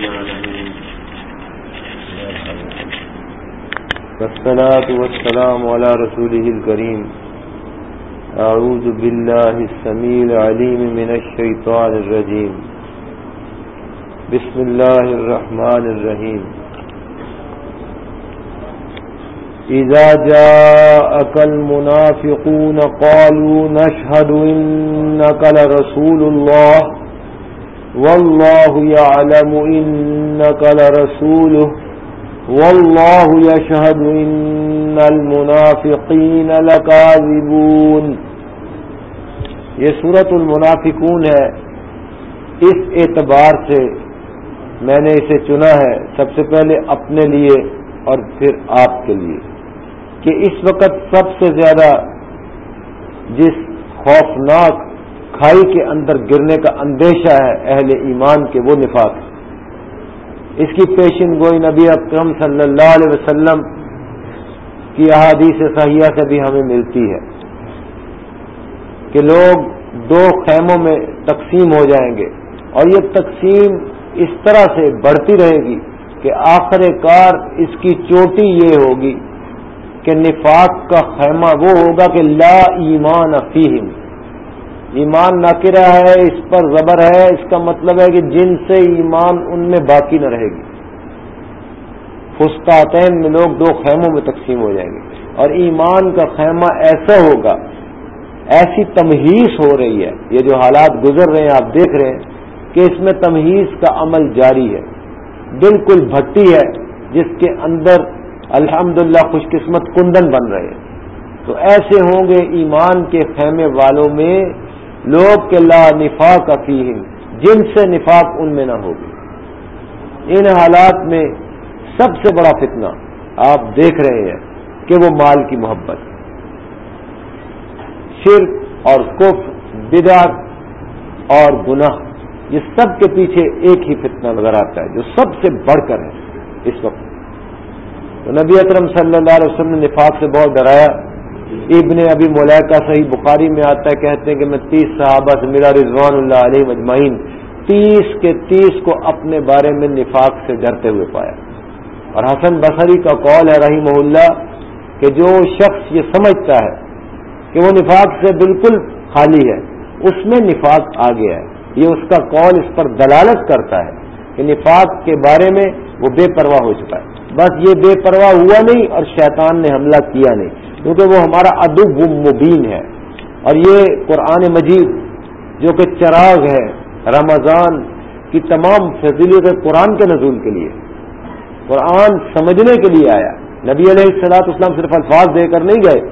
العالمين. والصلاة والسلام على رسوله الكريم. أعوذ بالله السميع العليم من الشيطان الرجيم. بسم الله الرحمن الرحيم. إذا جاءك المنافقون قالوا نشهد إنك لرسول الله. والله يعلم إنك لرسوله. والله يشهد إن المنافقين لكاذبون. یہ سورة المنافقون ہے. اس اعتبار سے میں نے اسے چنا ہے سب سے پہلے اپنے لیے اور پھر آپ کے لیے کہ اس وقت سب سے زیادہ جس خوفناک کھائی کے اندر گرنے کا اندیشہ ہے اہل ایمان کے وہ نفاق اس کی پیشن گوئی نبی اکرم صلی اللہ علیہ وسلم کی احادیث صحیحہ سے بھی ہمیں ملتی ہے کہ لوگ دو خیموں میں تقسیم ہو جائیں گے اور یہ تقسیم اس طرح سے بڑھتی رہے گی کہ آخر کار اس کی چوٹی یہ ہوگی کہ نفاق کا خیمہ وہ ہوگا کہ لا ایمان فیہم۔ ایمان ناکرہ ہے، اس پر زبر ہے، اس کا مطلب ہے کہ جن سے ایمان ان میں باقی نہ رہے گی۔ فستاطین میں لوگ دو خیموں میں تقسیم ہو جائیں گے۔ اور ایمان کا خیمہ ایسا ہوگا، ایسی تمہیز ہو رہی ہے، یہ جو حالات گزر رہے ہیں، آپ دیکھ رہے ہیں، کہ اس میں تمہیز کا عمل جاری ہے۔ بالکل بھٹی ہے، جس کے اندر الحمد خوش قسمت کندن بن رہے ہیں۔ تو ایسے ہوں گے ایمان کے خیمے والوں میں لوگ کے لا نفاق افیم جن سے نفاق ان میں نہ ہوگی۔ ان حالات میں سب سے بڑا فتنہ آپ دیکھ رہے ہیں کہ وہ مال کی محبت، شرک اور کف بدعت اور گناہ، یہ سب کے پیچھے ایک ہی فتنہ نظر آتا ہے جو سب سے بڑھ کر ہے۔ اس وقت تو نبی اکرم صلی اللہ علیہ وسلم نے نفاق سے بہت ڈرایا۔ ابن ابھی ملیکہ صحیح بخاری میں آتا ہے، کہتے ہیں کہ میں تیس صحابہ سے، میرا رضوان اللہ علیہ مجمعین تیس کے تیس کو اپنے بارے میں نفاق سے ڈرتے ہوئے پایا۔ اور حسن بصری کا قول ہے رحیم اللہ، کہ جو شخص یہ سمجھتا ہے کہ وہ نفاق سے بالکل خالی ہے، اس میں نفاق آ گیا ہے۔ یہ اس کا قول اس پر دلالت کرتا ہے کہ نفاق کے بارے میں وہ بے پرواہ ہو چکا ہے۔ بس یہ بے پرواہ ہوا نہیں اور شیطان نے حملہ کیا نہیں۔ کیونکہ وہ ہمارا ادب مبین ہے۔ اور یہ قرآن مجید جو کہ چراغ ہے رمضان کی تمام فضیلت قرآن کے نزول کے لیے، قرآن سمجھنے کے لیے آیا۔ نبی علیہ السلاط اسلام صرف الفاظ دے کر نہیں گئے،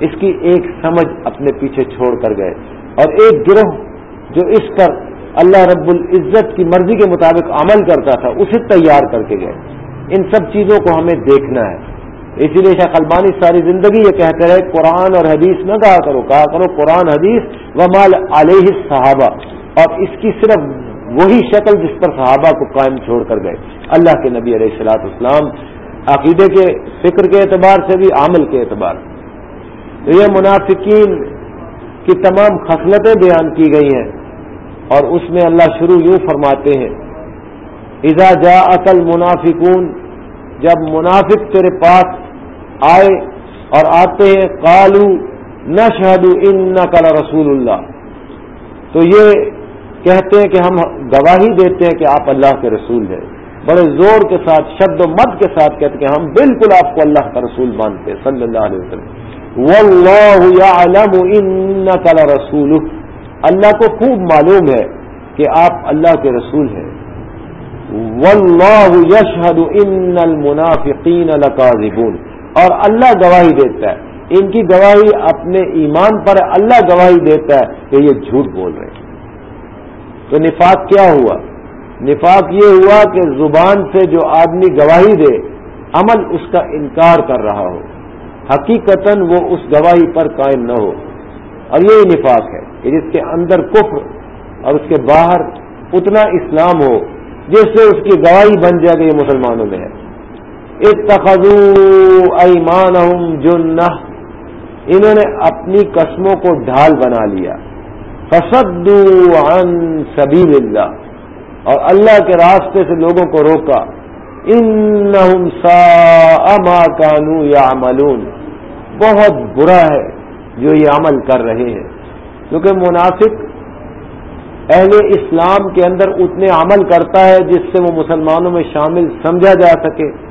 اس کی ایک سمجھ اپنے پیچھے چھوڑ کر گئے۔ اور ایک گروہ جو اس پر اللہ رب العزت کی مرضی کے مطابق عمل کرتا تھا، اسے تیار کر کے گئے۔ ان سب چیزوں کو ہمیں دیکھنا ہے۔ اسی لیے شیخ البانی ساری زندگی یہ کہتے رہے، قرآن اور حدیث نہ کہا کرو کہا کرو قرآن، حدیث و مال علیہ صحابہ اور اس کی صرف وہی شکل جس پر صحابہ کو قائم چھوڑ کر گئے۔ اللہ کے نبی علیہ السلاط اسلام عقیدے کے، فکر کے اعتبار سے بھی، عمل کے اعتبار تو یہ منافقین کی تمام خصلتیں بیان کی گئی ہیں۔ اور اس میں اللہ شروع یوں فرماتے ہیں، اذا جا اصل منافقون جب منافق تیرے پاس آئے اور آتے ہیں کالو نہ شہدو ان کلا رسول اللہ تو یہ کہتے ہیں کہ ہم گواہی دیتے ہیں کہ آپ اللہ کے رسول ہیں۔ بڑے زور کے ساتھ، شد و مد کے ساتھ کہتے ہیں کہ ہم بالکل آپ کو اللہ کا رسول مانتے ہیں، صلی اللہ علیہ وسلم۔ واللہ یعلم ان کلا رسول اللہ کو خوب معلوم ہے کہ آپ اللہ کے رسول ہیں۔ واللہ یشہد ان المنافقین لکاذبون۔ اور اللہ گواہی دیتا ہے۔ ان کی گواہی اپنے ایمان پر اللہ گواہی دیتا ہے کہ یہ جھوٹ بول رہے ہیں۔ تو نفاق کیا ہوا؟ نفاق یہ ہوا کہ زبان سے جو آدمی گواہی دے، عمل اس کا انکار کر رہا ہو۔ حقیقتا وہ اس گواہی پر قائم نہ ہو۔ اور یہی نفاق ہے کہ جس کے اندر کفر اور اس کے باہر اتنا اسلام ہو، جس سے اس کی گواہی بن جائے گا یہ مسلمانوں میں ہے۔ اتخذو ایمان جن انہوں نے اپنی قسموں کو ڈھال بنا لیا۔ فسدو عن سبیل اللہ اور اللہ کے راستے سے لوگوں کو روکا۔ ان سا کانو یا بہت برا ہے جو یہ عمل کر رہے ہیں۔ کیونکہ منافق اہل اسلام کے اندر اتنے عمل کرتا ہے جس سے وہ مسلمانوں میں شامل سمجھا جا سکے۔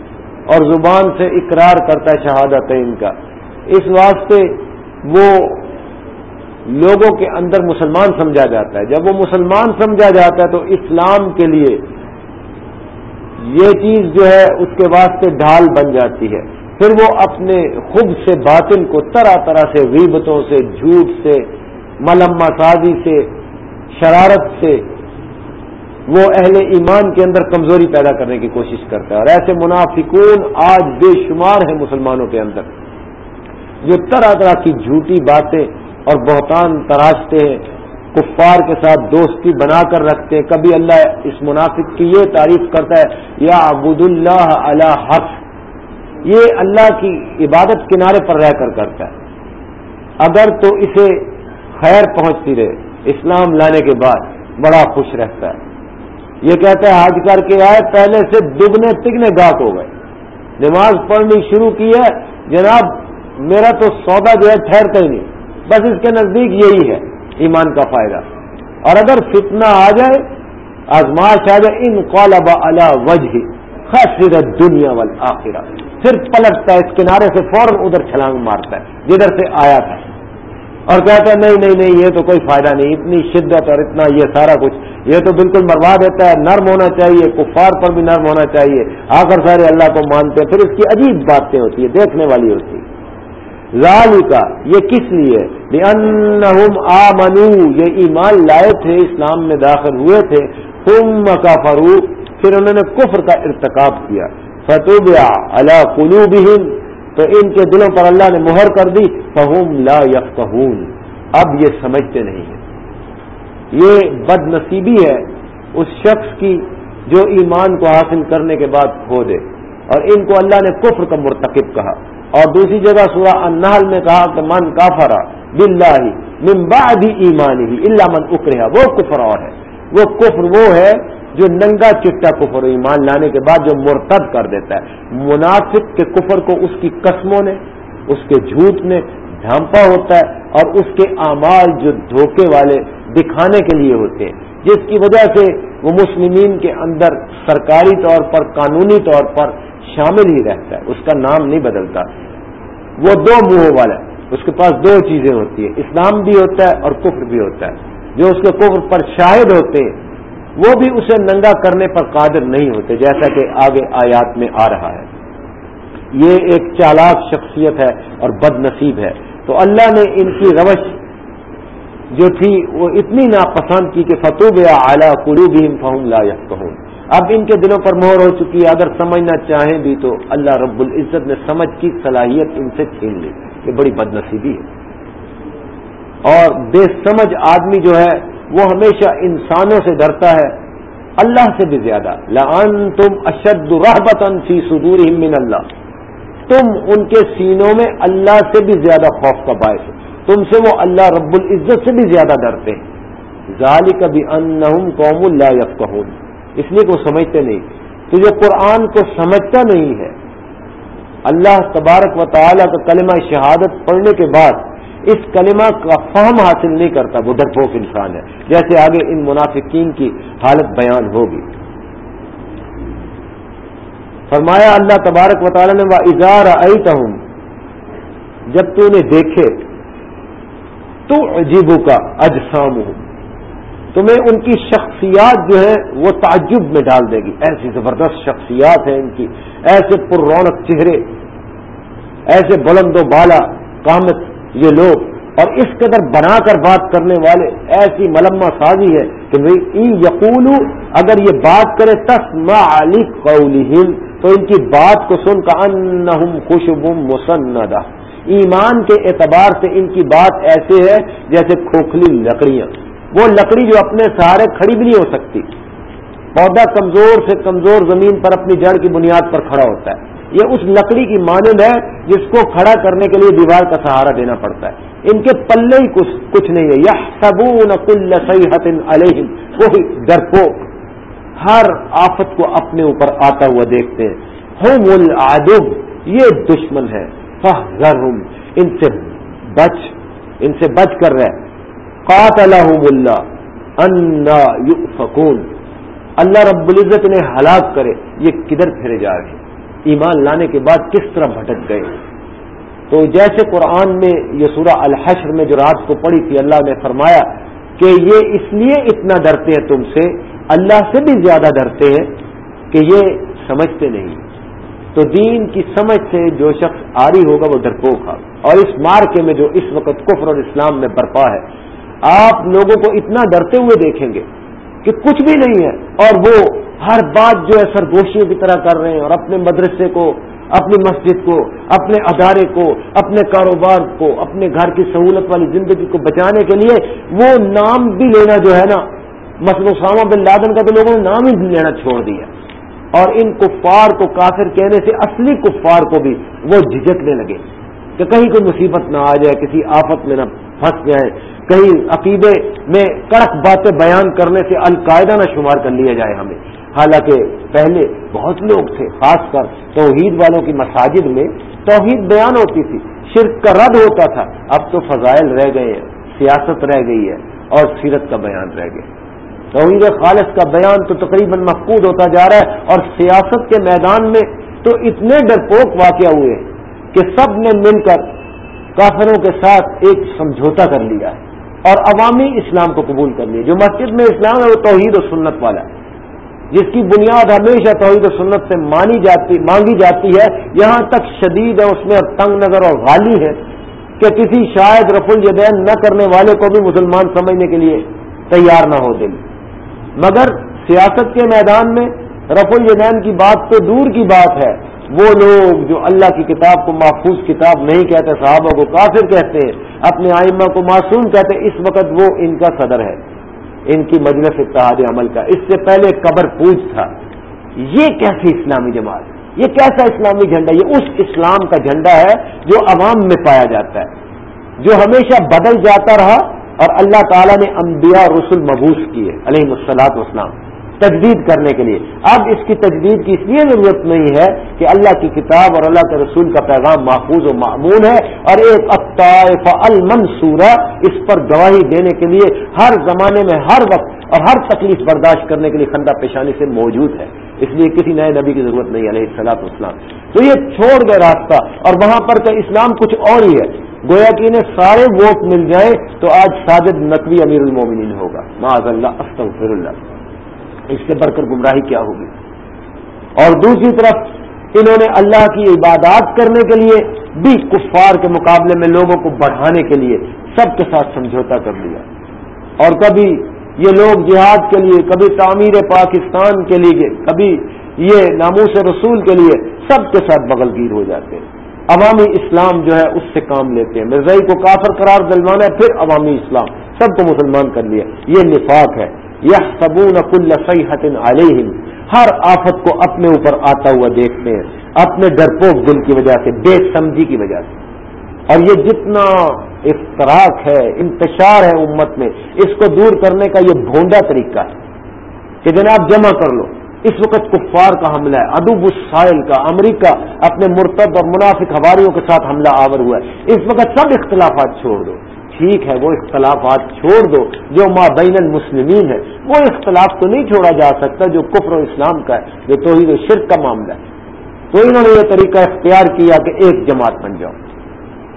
اور زبان سے اقرار کرتا ہے شہادتین کا۔ اس واسطے وہ لوگوں کے اندر مسلمان سمجھا جاتا ہے۔ جب وہ مسلمان سمجھا جاتا ہے تو اسلام کے لیے یہ چیز جو ہے اس کے واسطے ڈھال بن جاتی ہے۔ پھر وہ اپنے خود سے باطن کو طرح طرح سے غیبتوں سے، جھوٹ سے ملما سازی سے، شرارت سے وہ اہل ایمان کے اندر کمزوری پیدا کرنے کی کوشش کرتا ہے اور ایسے منافقون آج بے شمار ہیں مسلمانوں کے اندر، جو طرح طرح کی جھوٹی باتیں اور بہتان تراشتے ہیں، کفار کے ساتھ دوستی بنا کر رکھتے ہیں۔ کبھی اللہ اس منافق کی یہ تعریف کرتا ہے، یا ابود اللہ اللہ حق۔ یہ اللہ کی عبادت کنارے پر رہ کر کرتا ہے۔ اگر تو اسے خیر پہنچتی رہے، اسلام لانے کے بعد بڑا خوش رہتا ہے۔ یہ کہتا ہے حج کر کے آئے، پہلے سے دگنے تگنے گاٹ ہو گئے۔ نماز پڑھنی شروع کی ہے، جناب، میرا تو سودا جو ہے ٹھہرتا ہی نہیں۔ بس اس کے نزدیک یہی ہے، ایمان کا فائدہ۔ اور اگر فتنہ آ جائے آزماش آ جائے، ان قالب اللہ وجہ خاص دنیا وال پھر پلٹتا ہے، اس کنارے سے فوراً ادھر چھلانگ مارتا ہے، جدھر سے آیا تھا۔ اور کہتا ہے، نہیں نہیں نہیں، یہ تو کوئی فائدہ نہیں، اتنی شدت اور اتنا یہ سارا کچھ۔ یہ تو بالکل مروا دیتا ہے، نرم ہونا چاہیے، کفار پر بھی نرم ہونا چاہیے۔ آ کر سارے اللہ کو مانتے ہیں، پھر اس کی عجیب باتیں ہوتی ہے دیکھنے والی ہوتی ہے کا یہ کس لیے؟ آ منو یہ ایمان لائے تھے، اسلام میں داخل ہوئے تھے۔ تم کا پھر انہوں نے کفر کا ارتکاب کیا۔ فتوب اللہ کلو تو ان کے دلوں پر اللہ نے مہر کر دی فہم لا یفقہون اب یہ سمجھتے نہیں ہیں۔ یہ بد نصیبی ہے اس شخص کی جو ایمان کو حاصل کرنے کے بعد کھو دے۔ اور ان کو اللہ نے کفر کا مرتکب کہا۔ اور دوسری جگہ سورہ النحل میں کہا کہ من کافرا بلّہ من بعد ایمان ہی اللہ من اکریا وہ کفر اور ہے۔ وہ کفر وہ ہے جو ننگا چٹا کفر ایمان لانے کے بعد جو مرتب کر دیتا ہے۔ منافق کے کفر کو اس کی قسموں نے، اس کے جھوٹ نے ڈھانپا ہوتا ہے اور اس کے اعمال جو دھوکے والے دکھانے کے لیے ہوتے ہیں۔ جس کی وجہ سے وہ مسلمین کے اندر سرکاری طور پر، قانونی طور پر شامل ہی رہتا ہے۔ اس کا نام نہیں بدلتا۔ وہ دو منہوں والا اس کے پاس دو چیزیں ہوتی ہیں۔ اسلام بھی ہوتا ہے اور کفر بھی ہوتا ہے۔ جو اس کے کفر پر شاہد ہوتے ہیں وہ بھی اسے ننگا کرنے پر قادر نہیں ہوتے، جیسا کہ آگے آیات میں آ رہا ہے۔ یہ ایک چالاک شخصیت ہے اور بد نصیب ہے۔ تو اللہ نے ان کی روش جو تھی، وہ اتنی ناپسند کی کہ فتوب یا اعلیٰ قلو بھی فہم لا کہوں اب ان کے دلوں پر مہر ہو چکی ہے۔ اگر سمجھنا چاہیں بھی تو اللہ رب العزت نے سمجھ کی صلاحیت ان سے چھین لی یہ بڑی بد نصیبی ہے۔ اور بے سمجھ آدمی جو ہے وہ ہمیشہ انسانوں سے ڈرتا ہے، اللہ سے بھی زیادہ۔ لان تم اشد رحبتن فی صدور من اللہ تم ان کے سینوں میں اللہ سے بھی زیادہ خوف کا باعث تم سے وہ اللہ رب العزت سے بھی زیادہ ڈرتے ہیں۔ ظالی کبھی ان قوم اللہ یفقہون اس لیے کہ وہ سمجھتے نہیں تو جو قرآن کو سمجھتا نہیں ہے۔ اللہ تبارک و تعالیٰ کا کلمہ شہادت پڑھنے کے بعد اس کلمہ کا فہم حاصل نہیں کرتا، وہ درپوک انسان ہے۔ جیسے آگے ان منافقین کی حالت بیان ہوگی۔ فرمایا، اللہ تبارک و تعالیٰ نے وہ اظہار آئی ہوں جب تو انہیں دیکھے تو عجیبوں کا اجسام ہوں تمہیں ان کی شخصیات جو ہے وہ تعجب میں ڈال دے گی۔ ایسی زبردست شخصیات ہیں ان کی۔ ایسے پر رونق چہرے، ایسے بلند و بالا کامت یہ لوگ اور اس قدر بنا کر بات کرنے والے ایسی ملما سازی ہے کہ یقول اگر یہ بات کرے تسما علی تو ان کی بات کو سن کا ان خوشب مسندہ۔ ایمان کے اعتبار سے ان کی بات ایسے ہے جیسے کھوکھلی لکڑیاں۔ وہ لکڑی جو اپنے سہارے کھڑی بھی نہیں ہو سکتی۔ پودا کمزور سے کمزور زمین پر اپنی جڑ کی بنیاد پر کھڑا ہوتا ہے۔ یہ اس لکڑی کی مانند ہے جس کو کھڑا کرنے کے لیے دیوار کا سہارا دینا پڑتا ہے۔ ان کے پلے ہی کچھ کچھ نہیں ہے۔ یا سبون کل علیہم۔ وہی ڈرپو ہر آفت کو اپنے اوپر آتا ہوا دیکھتے ہیں۔ ہوم العدب یہ دشمن ہے۔ ان سے بچ ان سے بچ کر رہے قاتل اللہ۔ انا فکون اللہ رب العزت نے ہلاک کرے۔ یہ کدھر پھرے جا رہے ہیں؟ ایمان لانے کے بعد کس طرح بھٹک گئے؟ تو جیسے قرآن میں یہ سورہ الحشر میں جو رات کو پڑی تھی، اللہ نے فرمایا کہ یہ اس لیے اتنا ڈرتے ہیں تم سے، اللہ سے بھی زیادہ ڈرتے ہیں کہ یہ سمجھتے نہیں۔ تو دین کی سمجھ سے جو شخص آری ہوگا، وہ ڈرپوک ہوگا۔ اور اس مارکے میں جو اس وقت کفر اور اسلام میں برپا ہے، آپ لوگوں کو اتنا ڈرتے ہوئے دیکھیں گے۔ کہ کچھ بھی نہیں ہے اور وہ ہر بات جو ہے سرگوشیوں کی طرح کر رہے ہیں اور اپنے مدرسے کو، اپنی مسجد کو، اپنے ادارے کو، اپنے کاروبار کو، اپنے گھر کی سہولت والی زندگی کو بچانے کے لیے وہ نام بھی لینا جو ہے نا مسلم سامہ بن لادن کا تو لوگوں نے نام ہی لینا چھوڑ دیا۔ اور ان کفار کو کافر کہنے سے اصلی کفار کو بھی وہ جھجکنے لگے۔ کہ کہیں کوئی مصیبت نہ آ جائے، کسی آفت میں نہ پھنس جائے، کہیں عقیدے میں کڑک باتیں بیان کرنے سے القاعدہ نہ شمار کر لیا جائے ہمیں۔ حالانکہ پہلے بہت لوگ تھے، خاص کر توحید والوں کی مساجد میں توحید بیان ہوتی تھی، شرک کا رد ہوتا تھا۔ اب تو فضائل رہ گئے ہیں، سیاست رہ گئی ہے اور سیرت کا بیان رہ گیا۔ توحید خالص کا بیان تو تقریباً مفقود ہوتا جا رہا ہے اور سیاست کے میدان میں تو اتنے ڈرپوک واقع ہوئے ہیں۔ کہ سب نے مل کر کافروں کے ساتھ ایک سمجھوتا کر لیا ہے اور عوامی اسلام کو قبول کر لیا جو مسجد میں اسلام ہے، وہ توحید و سنت والا ہے۔ جس کی بنیاد ہمیشہ توحید و سنت سے مانی جاتی، مانگی جاتی ہے۔ یہاں تک شدید ہے، اس میں تنگ نظر اور غالی ہے کہ کسی شاید رف الجدین نہ کرنے والے کو بھی مسلمان سمجھنے کے لیے تیار نہ ہو دل۔ مگر سیاست کے میدان میں رف الجدین کی بات تو دور کی بات ہے وہ لوگ جو اللہ کی کتاب کو محفوظ کتاب نہیں کہتے، صحابہ کو کافر کہتے ہیں اپنے آئمہ کو معصوم کہتے ہیں اس وقت وہ ان کا صدر ہے، ان کی مجلس اتحاد عمل کا۔ اس سے پہلے قبر پوج تھا۔ یہ کیسی اسلامی جماعت یہ کیسا اسلامی جھنڈا؟ یہ اس اسلام کا جھنڈا ہے جو عوام میں پایا جاتا ہے، جو ہمیشہ بدل جاتا رہا اور اللہ تعالیٰ نے انبیاء رسول مبوس کیے علیہ السلاط وسلام تجدید کرنے کے لیے۔ اب اس کی تجدید کی اس لیے ضرورت نہیں ہے کہ اللہ کی کتاب اور اللہ کے رسول کا پیغام محفوظ و معمول ہے اور ایک اطائف المنصورہ اس پر گواہی دینے کے لیے ہر زمانے میں ہر وقت اور ہر تکلیف برداشت کرنے کے لیے خندہ پیشانی سے موجود ہے۔ اس لیے کسی نئے نبی کی ضرورت نہیں علیہ السلاط اسلام تو یہ چھوڑ گئے راستہ اور وہاں پر کا اسلام کچھ اور ہی ہے۔ گویا کہ انہیں سارے ووٹ مل جائیں تو آج ساجد نقوی امیر المومنین ہوگا۔ معاذ اللہ، استغفر اللہ۔ اس سے بڑھ کر گمراہی کیا ہوگی؟ اور دوسری طرف انہوں نے اللہ کی عبادات کرنے کے لیے بھی کفار کے مقابلے میں لوگوں کو بڑھانے کے لیے سب کے ساتھ سمجھوتا کر لیا۔ اور کبھی یہ لوگ جہاد کے لیے، کبھی تعمیر پاکستان کے لیے، کبھی یہ ناموس رسول کے لیے سب کے ساتھ بغل گیر ہو جاتے ہیں۔ عوامی اسلام جو ہے اس سے کام لیتے ہیں۔ مرزائی کو کافر قرار دلوانا ہے، پھر عوامی اسلام سب کو مسلمان کر لیا۔ یہ نفاق ہے۔ یہ صبون کل حتن علیہ ہر آفت کو اپنے اوپر آتا ہوا دیکھتے ہیں، اپنے ڈرپوک دل کی وجہ سے، بے سمجھی کی وجہ سے۔ اور یہ جتنا اختراق ہے، انتشار ہے امت میں، اس کو دور کرنے کا یہ بھونڈا طریقہ ہے کہ جناب جمع کر لو۔ اس وقت کفار کا حملہ ہے ادب السائل کا، امریکہ اپنے مرتب اور منافق ہواریوں کے ساتھ حملہ آور ہوا ہے۔ اس وقت سب اختلافات چھوڑ دو۔ ٹھیک ہے، وہ اختلافات چھوڑ دو، جو ماں بین المسلمین ہے، وہ اختلاف تو نہیں چھوڑا جا سکتا جو کفر و اسلام کا ہے، جو توحید و شرک کا معاملہ ہے۔ تو انہوں نے یہ طریقہ اختیار کیا کہ ایک جماعت بن جاؤ۔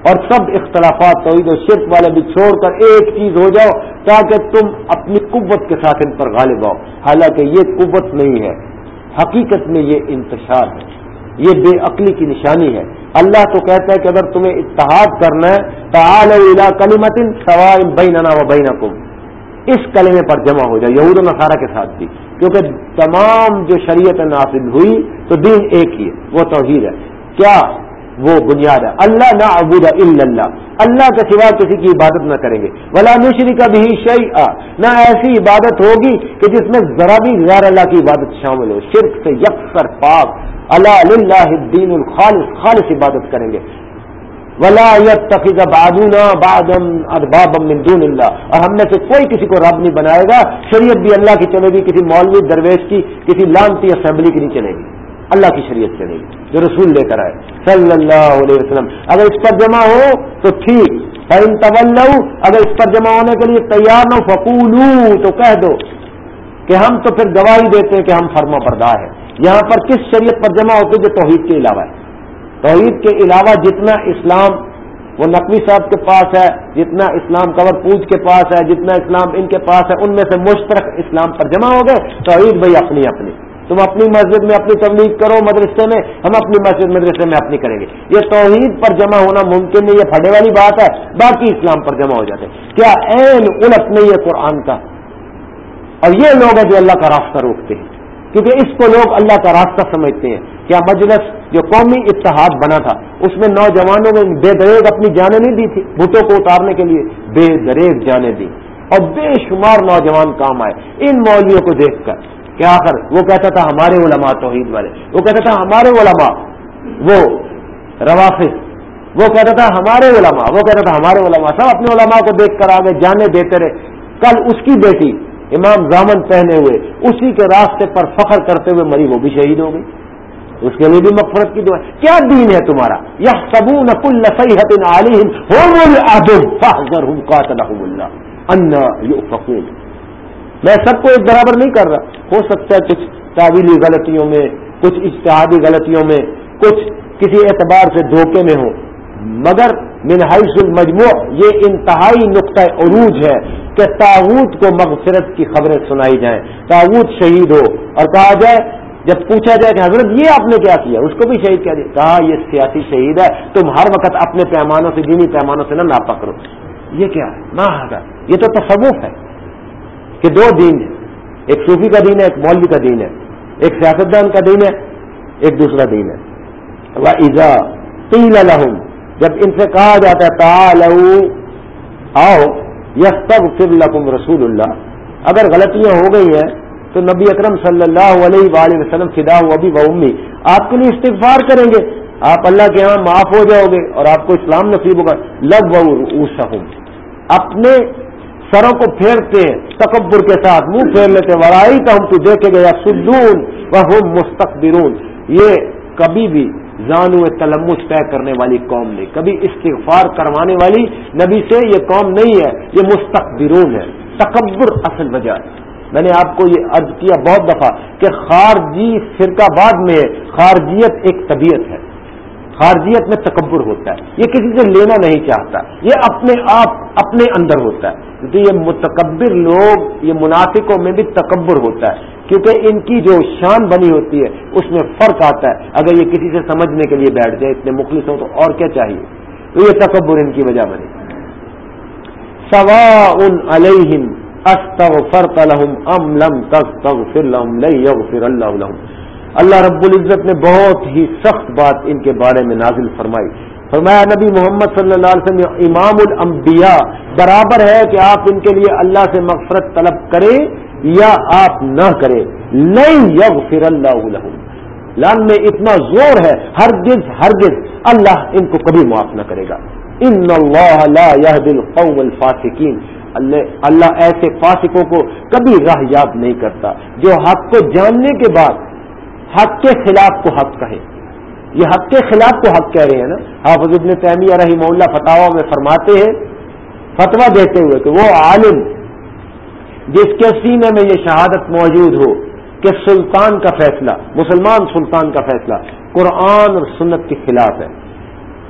اور سب اختلافات، توحید و شرک والے بھی چھوڑ کر ایک چیز ہو جاؤ، تاکہ تم اپنی قوت کے ساتھ ان پر غالب آؤ۔ حالانکہ یہ قوت نہیں ہے، حقیقت میں یہ انتشار ہے۔ یہ بے عقلی کی نشانی ہے۔ اللہ تو کہتا ہے کہ اگر تمہیں اتحاد کرنا ہے تو کلیمت سوال بیننا و بینکم۔ اس کلمے پر جمع ہو جائے، یہود و نصارہ کے ساتھ بھی۔ کیونکہ تمام جو شریعت نافذ ہوئی، تو دین ایک ہی ہے، وہ توحید ہے۔ کیا وہ بنیاد ہے؟ اللہ نہ ابود اللہ۔ اللہ کے سوا کسی کی عبادت نہ کریں گے۔ ولا نشری کا بھی شعی نہ ایسی عبادت ہوگی کہ جس میں ذرا بھی غیر اللہ کی عبادت شامل ہو۔ شرک سے یکسر پاک۔ اللہ اللہ الدین الخالص، خالص عبادت کریں گے۔ ولا تفیظ بادونا بادم ارباب من دون اللہ اور ہم میں سے کوئی کسی کو رب نہیں بنائے گا، شریعت بھی اللہ کی چلے گی، کسی مولوی درویش کی، کسی لانتی اسمبلی کی نہیں چلے گی۔ اللہ کی شریعت چلے گی، جو رسول لے کر آئے۔ صلی اللہ علیہ وسلم۔ اگر اس پر جمع ہو تو ٹھیک۔ فن طول اگر اس پر جمع ہونے کے لیے تیار نہ ہو فکول تو کہہ دو کہ ہم تو پھر گواہی دیتے ہیں کہ ہم فرما بردار ہیں۔ یہاں پر کس شریعت پر جمع ہوتے جو توحید کے علاوہ ہے۔ توحید کے علاوہ جتنا اسلام، وہ نقوی صاحب کے پاس ہے، جتنا اسلام کور پوج کے پاس ہے، جتنا اسلام ان کے پاس ہے، ان میں سے مشترک اسلام پر جمع ہو گئے، توحید بھائی اپنی اپنی۔ تم اپنی مسجد میں اپنی تبلیغ کرو، مدرسے میں، ہم اپنی مسجد مدرسے میں اپنی کریں گے۔ یہ توحید پر جمع ہونا ممکن نہیں، یہ پھٹے والی بات ہے، باقی اسلام پر جمع ہو جاتے کیا این الٹ نہیں ہے قرآن کا؟ اور یہ لوگ ہیں جو اللہ کا راستہ روکتے ہیں۔ کیونکہ اس کو لوگ اللہ کا راستہ سمجھتے ہیں۔ کیا مجلس جو قومی اتحاد بنا تھا، اس میں نوجوانوں نے بے دریگ اپنی جانیں نہیں دی تھی بھٹوں کو اتارنے کے لیے بے دریگ جانے دی۔ اور بے شمار نوجوان کام آئے۔ ان مولویوں کو دیکھ کر، کہ آخر وہ کہتا تھا ہمارے علماء توحید والے، وہ کہتا تھا ہمارے علماء وہ روافظ، وہ کہتا تھا ہمارے علماء، وہ کہتا تھا ہمارے علماء، سب اپنے علماء کو دیکھ کر آگے جانے دیتے رہے۔ کل اس کی بیٹی امام زامن پہنے ہوئے اسی کے راستے پر فخر کرتے ہوئے مری، وہ بھی شہید ہو گئی۔ اس کے لیے بھی مغفرت کی دعا کیا دین ہے تمہارا؟ یہ سبو نقل عالم فقول میں سب کو ایک برابر نہیں کر رہا۔ ہو سکتا ہے کچھ تعویلی غلطیوں میں، کچھ اشتہادی غلطیوں میں، کچھ کسی اعتبار سے دھوکے میں ہو۔ مگر منہائش المجموع یہ انتہائی نقطۂ عروج ہے کہ تاوت کو مغفرت کی خبریں سنائی جائیں تاوت شہید ہو اور کہا جائے، جب پوچھا جائے کہ حضرت یہ آپ نے کیا کیا؟ اس کو بھی شہید کیا دیا۔ کہا، یہ سیاسی شہید ہے، تم ہر وقت اپنے پیمانوں سے، دینی پیمانوں سے نہ ناپا کرو یہ کیا ہے؟ نہ یہ تو تصوف ہے کہ دو دین ہیں۔ ایک صوفی کا دین ہے، ایک مولوی کا دین ہے۔ ایک سیاستدان کا دین ہے، ایک دوسرا دین ہے۔ جب ان سے کہا جاتا ہے تا آؤ یس تب فر لکم رسول اللہ اگر غلطیاں ہو گئی ہیں، تو نبی اکرم صلی اللہ علیہ وآلہ وسلم فدا ہو ابھی و امی، آپ کے لیے استغفار کریں گے۔ آپ اللہ کے یہاں معاف ہو جاؤ گے اور آپ کو اسلام نصیب ہوگا۔ لگ و اپنے سروں کو پھیرتے ہیں، تکبر کے ساتھ، منہ پھیر لیتے ورائی تو ہم تو دیکھے گیا سدون وہ مستقبرون۔ یہ کبھی بھی زانو تلمس طے کرنے والی قوم نہیں۔ کبھی استغفار کروانے والی نبی سے یہ قوم نہیں ہے، یہ مستقبرون ہے۔ تکبر اصل وجہ میں نے آپ کو یہ عرض کیا بہت دفعہ کہ خارجی فرقہ باد میں خارجیت ایک طبیعت ہے۔ خارجیت میں تکبر ہوتا ہے۔ یہ کسی سے لینا نہیں چاہتا۔ یہ اپنے آپ اپنے اندر ہوتا ہے۔ کیونکہ یہ متکبر لوگ، یہ منافقوں میں بھی تکبر ہوتا ہے۔ کیونکہ ان کی جو شان بنی ہوتی ہے، اس میں فرق آتا ہے۔ اگر یہ کسی سے سمجھنے کے لیے بیٹھ جائے، اتنے مخلص ہوں تو اور کیا چاہیے؟ تو یہ تکبر ان کی وجہ بنے سوا ان علیہم استغفرت لهم ام لم تستغفر لهم، لن يغفر الله لهم۔ اللہ رب العزت نے بہت ہی سخت بات ان کے بارے میں نازل فرمائی۔ فرمایا، نبی محمد صلی اللہ علیہ وسلم، امام الانبیاء، برابر ہے کہ آپ ان کے لیے اللہ سے مغفرت طلب کریں یا آپ نہ کریں نہیں یغ فر اللہ لان میں اتنا زور ہے، ہرگز ہرگز اللہ ان کو کبھی معاف نہ کرے گا۔ ان اللہ لا القوم الفاسقین۔ اللہ ایسے فاسقوں کو کبھی راہ یاب نہیں کرتا، جو حق کو جاننے کے بعد حق کے خلاف کو حق کہے۔ یہ حق کے خلاف کو حق کہہ رہے ہیں نا۔ حافظ ابن تیمیہ رحمہ اللہ فتح میں فرماتے ہیں فتوا دیتے ہوئے کہ وہ عالم جس کے سینے میں یہ شہادت موجود ہو کہ سلطان کا فیصلہ، مسلمان سلطان کا فیصلہ قرآن اور سنت کے خلاف ہے۔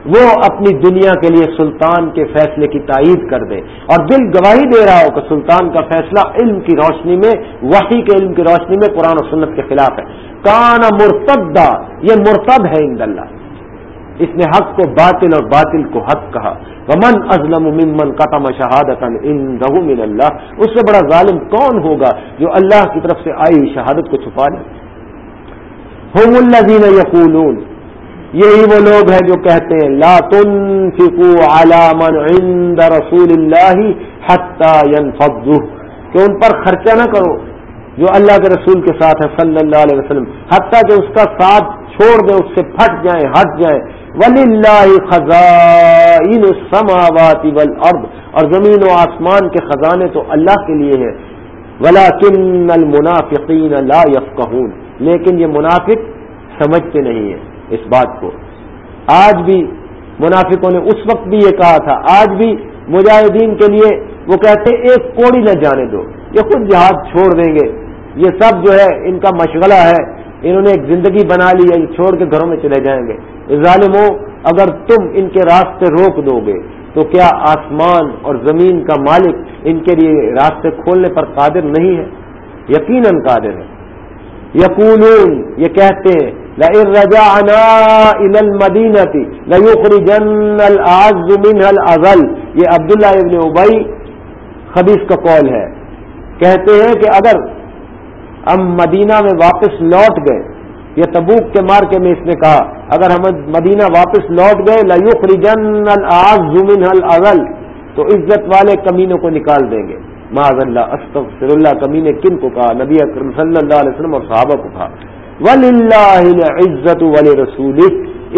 وہ اپنی دنیا کے لیے سلطان کے فیصلے کی تائید کر دے اور دل گواہی دے رہا ہو کہ سلطان کا فیصلہ علم کی روشنی میں، وحی کے علم کی روشنی میں قرآن و سنت کے خلاف ہے۔ کانا مرتدہ، یہ مرتد ہے ان اللہ اس نے حق کو باطل اور باطل کو حق کہا۔ ومن ازلم ممن قتم شہادت ان من اللہ اس سے بڑا ظالم کون ہوگا جو اللہ کی طرف سے آئی شہادت کو چھپا لے؟ ہوم اللہ یقولون یہی وہ لوگ ہیں جو کہتے ہیں، لا تنفقوا على من عند رسول اللہ حتى ينفضوا کہ ان پر خرچہ نہ کرو۔ جو اللہ کے رسول کے ساتھ ہے، صلی اللہ علیہ وسلم۔ حتیٰ کہ اس کا ساتھ چھوڑ دے، اس سے پھٹ جائیں، ہٹ جائیں۔ ولی اللہ خزاں خزائن السماوات والارض اور زمین و آسمان کے خزانے تو اللہ کے لیے ہیں۔ ولاکن المنافقین لا يفقهون۔ لیکن یہ منافق سمجھتے نہیں ہیں اس بات کو۔ آج بھی منافقوں نے اس وقت بھی یہ کہا تھا، آج بھی مجاہدین کے لیے وہ کہتے ایک کوڑی نہ جانے دو، یہ خود جہاد چھوڑ دیں گے۔ یہ سب جو ہے، ان کا مشغلہ ہے۔ انہوں نے ایک زندگی بنا لی ہے، یہ چھوڑ کے گھروں میں چلے جائیں گے۔ ظالموں اگر تم ان کے راستے روک دو گے، تو کیا آسمان اور زمین کا مالک ان کے لیے راستے کھولنے پر قادر نہیں ہے؟ یقیناً قادر ہے۔ یقولون، یہ کہتے ہیں یہ عبداللہ ابن ابئی خبیص کا قول ہے۔ کہتے ہیں کہ اگر ہم مدینہ میں واپس لوٹ گئے۔ یہ تبوک کے مار کے میں اس نے کہا، اگر ہم مدینہ واپس لوٹ گئے لوک ریجن الزل تو عزت والے کمینوں کو نکال دیں گے۔ معذ اللہ استغفر اللہ کمینے کن کو کہا؟ نبی اکرم صلی اللہ علیہ وسلم اور صحابہ کو کہا۔ ولی اللہ عزت ولی رسول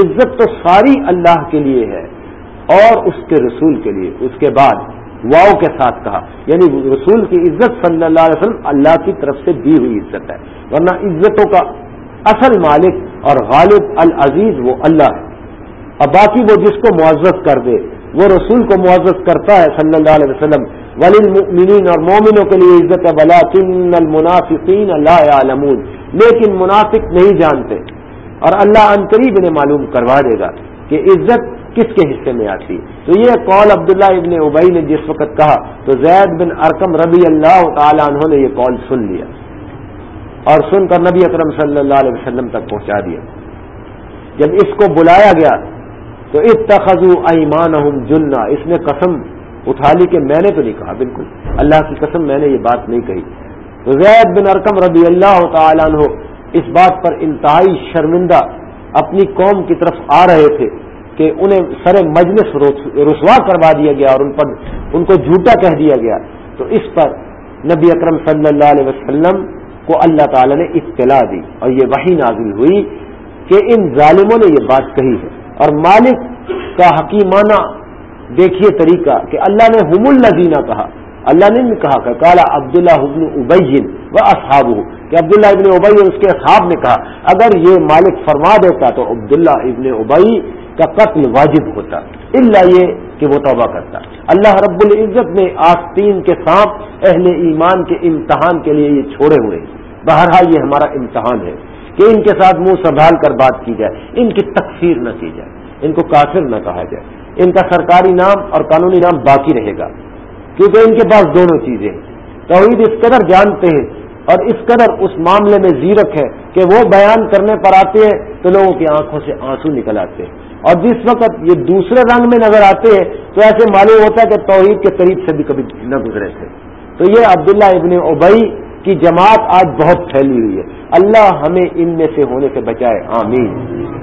عزت تو ساری اللہ کے لیے ہے اور اس کے رسول کے لیے۔ اس کے بعد واؤ کے ساتھ کہا۔ یعنی رسول کی عزت صلی اللہ علیہ وسلم اللہ کی طرف سے دی ہوئی عزت ہے۔ ورنہ عزتوں کا اصل مالک اور غالب العزیز وہ اللہ ہے۔ اور باقی وہ جس کو معزز کر دے، وہ رسول کو معزز کرتا ہے صلی اللہ علیہ وسلم۔ ولین اور مومنوں کے لیے عزت ہے۔ بلاطن المنافقین اللہ عالمون لیکن منافق نہیں جانتے۔ اور اللہ ان قریب انہیں معلوم کروا دے گا کہ عزت کس کے حصے میں آتی؟ تو یہ قول عبداللہ ابن ابئی نے جس وقت کہا، تو زید بن ارکم ربی اللہ تعالیٰ عنہ نے یہ قول سن لیا اور سن کر نبی اکرم صلی اللہ علیہ وسلم تک پہنچا دیا۔ جب اس کو بلایا گیا، تو اتخذو ایمان جنا اس نے قسم اٹھا لی کہ میں نے تو نہیں کہا، بالکل۔ اللہ کی قسم میں نے یہ بات نہیں کہی۔ تو زید بن ارکم رضی اللہ تعالیٰ عنہ اس بات پر انتہائی شرمندہ اپنی قوم کی طرف آ رہے تھے۔ کہ انہیں سر مجلس رسوا کروا دیا گیا اور ان پر، ان کو جھوٹا کہہ دیا گیا۔ تو اس پر نبی اکرم صلی اللہ علیہ وسلم کو اللہ تعالی نے اطلاع دی اور یہ وہی نازل ہوئی کہ ان ظالموں نے یہ بات کہی ہے۔ اور مالک کا حکیمانہ دیکھیے طریقہ کہ اللہ نے حم الزینہ کہا، اللہ نے بھی کہا کہ کالا عبداللہ ابن ابین و اصحاب کہ عبداللہ ابن ابئی اس کے اصحاب نے کہا، اگر یہ مالک فرما دیتا تو عبداللہ ابن ابئی کا قتل واجب ہوتا اللہ یہ کہ وہ توبہ کرتا۔ اللہ رب العزت نے آستین کے سانپ اہل ایمان کے امتحان کے لیے یہ چھوڑے ہوئے۔ بہرحال یہ ہمارا امتحان ہے کہ ان کے ساتھ منہ سنبھال کر بات کی جائے، ان کی تکفیر نہ کی جائے، ان کو کافر نہ کہا جائے۔ ان کا سرکاری نام اور قانونی نام باقی رہے گا، کیونکہ ان کے پاس دونوں چیزیں توحید اس قدر جانتے ہیں اور اس قدر اس معاملے میں زیرک ہے کہ وہ بیان کرنے پر آتے ہیں تو لوگوں کی آنکھوں سے آنسو نکل آتے ہیں۔ اور جس وقت یہ دوسرے رنگ میں نظر آتے ہیں، تو ایسے معلوم ہوتا ہے کہ توحید کے قریب سے بھی کبھی نہ گزرے تھے۔ تو یہ عبداللہ ابن اوبئی کی جماعت آج بہت پھیلی ہوئی ہے۔ اللہ ہمیں ان میں سے ہونے سے بچائے۔ آمین۔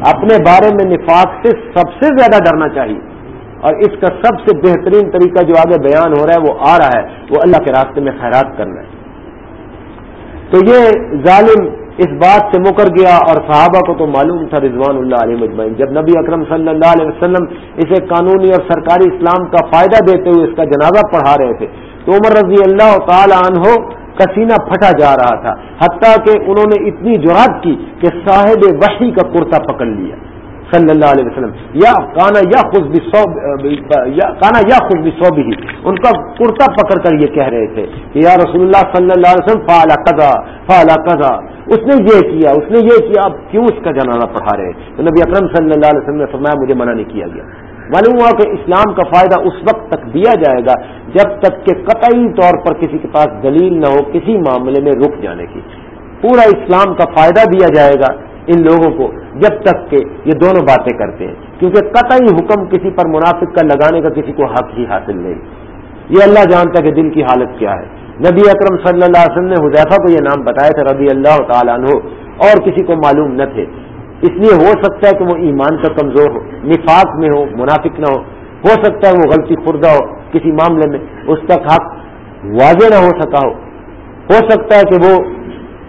اپنے بارے میں نفاق سے سب سے زیادہ ڈرنا چاہیے۔ اور اس کا سب سے بہترین طریقہ جو آگے بیان ہو رہا ہے، وہ آ رہا ہے۔ وہ اللہ کے راستے میں خیرات کرنا ہے۔ تو یہ ظالم اس بات سے مکر گیا اور صحابہ کو تو معلوم تھا رضوان اللہ علیہ مجمعین۔ جب نبی اکرم صلی اللہ علیہ وسلم اسے قانونی اور سرکاری اسلام کا فائدہ دیتے ہوئے اس کا جنازہ پڑھا رہے تھے، تو عمر رضی اللہ تعالی عنہ کسینہ پھٹا جا رہا تھا، حتیٰ کہ انہوں نے اتنی جرات کی کہ صاحب وحی کا کرتا پکڑ لیا۔ صلی اللہ علیہ وسلم. یا کانا یا خود بھی کانا یا خود بھی سو بھی ان کا کرتا پکڑ کر یہ کہہ رہے تھے کہ یا رسول اللہ صلی اللہ علیہ وسلم فالا قضا فالا قضا. اس نے یہ کیا، اس نے یہ کیا، اب کیوں اس کا جنازہ پڑھا رہے؟ تو نبی اکرم صلی اللہ علیہ وسلم نے فرمایا، مجھے منع نہیں کیا گیا۔ معلوم ہوا کہ اسلام کا فائدہ اس وقت تک دیا جائے گا، جب تک کہ قطعی طور پر کسی کے پاس دلیل نہ ہو کسی معاملے میں رک جانے کی۔ پورا اسلام کا فائدہ دیا جائے گا۔ ان لوگوں کو جب تک کہ یہ دونوں باتیں کرتے ہیں، کیونکہ قطعی حکم کسی پر منافق کا لگانے کا کسی کو حق ہی حاصل نہیں۔ یہ اللہ جانتا کہ دل کی حالت کیا ہے۔ نبی اکرم صلی اللہ علیہ وسلم نے حذیفہ کو یہ نام بتایا تھا، رضی اللہ تعالیٰ عنہ، اور کسی کو معلوم نہ تھے۔ اس لیے ہو سکتا ہے کہ وہ ایمان کا کمزور ہو، نفاق میں ہو، منافق نہ ہو۔ ہو سکتا ہے وہ غلطی خوردہ ہو، کسی معاملے میں اس تک حق واضح نہ ہو سکا ہو۔ ہو سکتا ہے کہ وہ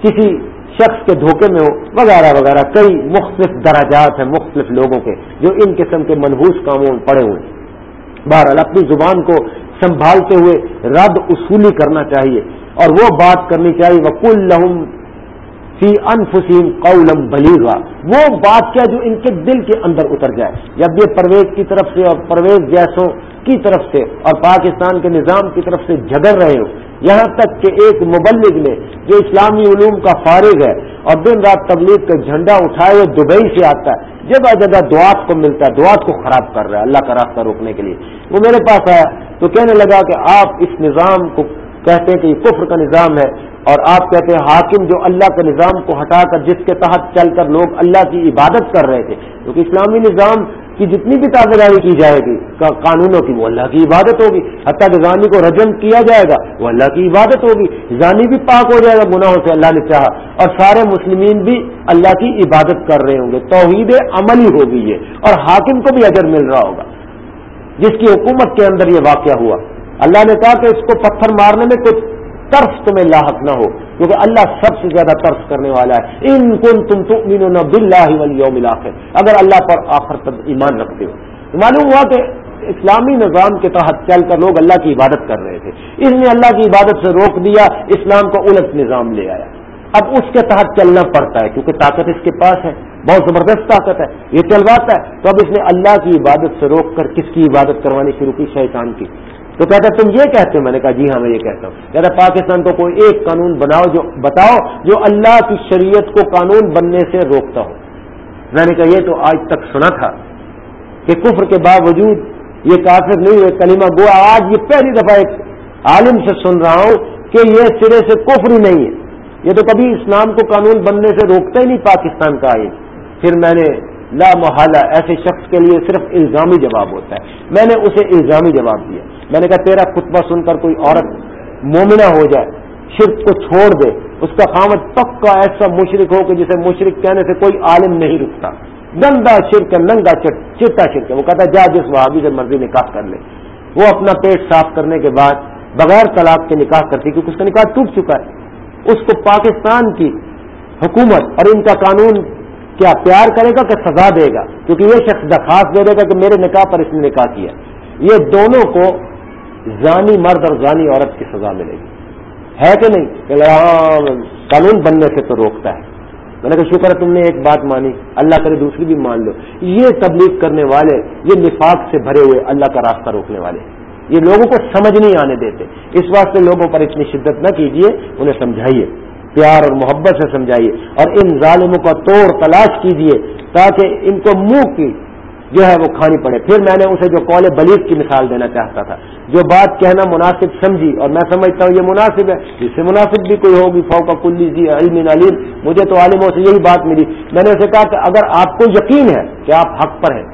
کسی شخص کے دھوکے میں ہو، وغیرہ وغیرہ، کئی مختلف دراجات ہیں مختلف لوگوں کے جو ان قسم کے منحوس کاموں میں پڑے ہوئے بہرحال اپنی زبان کو سنبھالتے ہوئے رد اصولی کرنا چاہیے اور وہ بات کرنی چاہیے وکل لہم فی انفسیم قولم بلیغا وہ بات کیا جو ان کے دل کے اندر اتر جائے۔ جب یہ پرویز کی طرف سے اور پرویز جیسوں کی طرف سے اور پاکستان کے نظام کی طرف سے جھگڑ رہے ہو۔ یہاں تک کہ ایک مبلغ نے جو اسلامی علوم کا فارغ ہے اور دن رات تبلیغ کا جھنڈا اٹھائے ہوئے دبئی سے آتا ہے، جگہ جگہ دعات کو ملتا ہے، دعات کو خراب کر رہا ہے اللہ کا راستہ روکنے کے لیے۔ وہ میرے پاس آیا تو کہنے لگا کہ آپ اس نظام کو کہتے ہیں کہ یہ کفر کا نظام ہے اور آپ کہتے ہیں حاکم جو اللہ کے نظام کو ہٹا کر جس کے تحت چل کر لوگ اللہ کی عبادت کر رہے تھے، کیونکہ اسلامی نظام کی جتنی بھی تابے کی جائے گی قانونوں کی، وہ اللہ کی عبادت ہوگی۔ حتیٰ کہ زانی کو رجم کیا جائے گا، وہ اللہ کی عبادت ہوگی۔ زانی بھی پاک ہو جائے گا، گناہوں سے اللہ نے چاہا۔ اور سارے مسلمین بھی اللہ کی عبادت کر رہے ہوں گے۔ توحید عملی ہوگی یہ۔ اور حاکم کو بھی اجر مل رہا ہوگا۔ جس کی حکومت کے اندر یہ واقعہ ہوا۔ اللہ نے کہا کہ اس کو پتھر مارنے میں کچھ ترس تمہیں لاحق نہ ہو، کیونکہ اللہ سب سے زیادہ ترس کرنے والا ہے۔ ان کن تم تو بلّہ اگر اللہ پر آخر تک ایمان رکھتے ہو۔ معلوم ہوا کہ اسلامی نظام کے تحت چل کر لوگ اللہ کی عبادت کر رہے تھے۔ اس نے اللہ کی عبادت سے روک دیا، اسلام کا الٹ نظام لے آیا۔ اب اس کے تحت چلنا پڑتا ہے، کیونکہ طاقت اس کے پاس ہے۔ بہت زبردست طاقت ہے۔ یہ چلواتا ہے۔ تو اب اس نے اللہ کی عبادت سے روک کر کس کی عبادت کروانی شروع کی؟ شیطان کی۔ تو کہتا تم یہ کہتے ہو؟ میں نے کہا جی ہاں میں یہ کہتا ہوں۔ کہتا پاکستان کو کوئی ایک قانون بناؤ جو بتاؤ جو اللہ کی شریعت کو قانون بننے سے روکتا ہو۔ میں نے کہا، یہ تو آج تک سنا تھا کہ کفر کے باوجود یہ کافر نہیں ہوئے۔ کلیمہ گوا آج یہ پہلی دفعہ ایک عالم سے سن رہا ہوں کہ یہ سرے سے کفر ہی نہیں ہے۔ یہ تو کبھی اسلام کو قانون بننے سے روکتا ہی نہیں پاکستان کا آئین۔ پھر میں نے لا محالہ، ایسے شخص کے لیے صرف الزامی جواب ہوتا ہے۔ میں نے اسے الزامی جواب دیا۔ میں نے کہا، تیرا خطبہ سن کر کوئی عورت مومنہ ہو جائے، شرک کو چھوڑ دے، اس کا خامد پکا ایسا مشرق ہو کہ جسے مشرق کہنے سے کوئی عالم نہیں رکتا۔ گندا شرک ننگا چٹا شرک ہے۔ وہ کہتا ہے، جا جس وہابی سے مرضی نکاح کر لے۔ وہ اپنا پیٹ صاف کرنے کے بعد بغیر طلاق کے نکاح کرتی کیونکہ اس کا نکاح ٹوٹ چکا ہے۔ اس کو پاکستان کی حکومت اور ان کا قانون کیا پیار کرے گا کہ سزا دے گا؟ کیونکہ یہ شخص درخواست دے دے گا کہ میرے نکاح پر اس نے نکاح کیا۔ یہ دونوں کو زانی مرد اور زانی عورت کی سزا ملے گی۔ ہے کہ نہیں؟ کہ قانون بننے سے تو روکتا ہے۔ میں نے کہا، شکر ہے تم نے ایک بات مانی۔ اللہ کرے دوسری بھی مان لو۔ یہ تبلیغ کرنے والے، یہ نفاق سے بھرے ہوئے اللہ کا راستہ روکنے والے۔ یہ لوگوں کو سمجھ نہیں آنے دیتے۔ اس واسطے لوگوں پر اتنی شدت نہ کیجیے انہیں سمجھائیے۔ پیار اور محبت سے سمجھائیے۔ اور ان ظالموں کا توڑ تلاش کیجیے تاکہ ان کو منہ کی جو ہے وہ کھانی پڑے۔ پھر میں نے اسے جو کال بلیغ کی مثال دینا چاہتا تھا۔ جو بات کہنا مناسب سمجھی اور میں سمجھتا ہوں یہ مناسب ہے، اس سے مناسب بھی کوئی ہوگی فو کا کلی جی علم علیم۔ مجھے تو عالموں سے یہی بات ملی۔ میں نے اسے کہا کہ اگر آپ کو یقین ہے کہ آپ حق پر ہیں،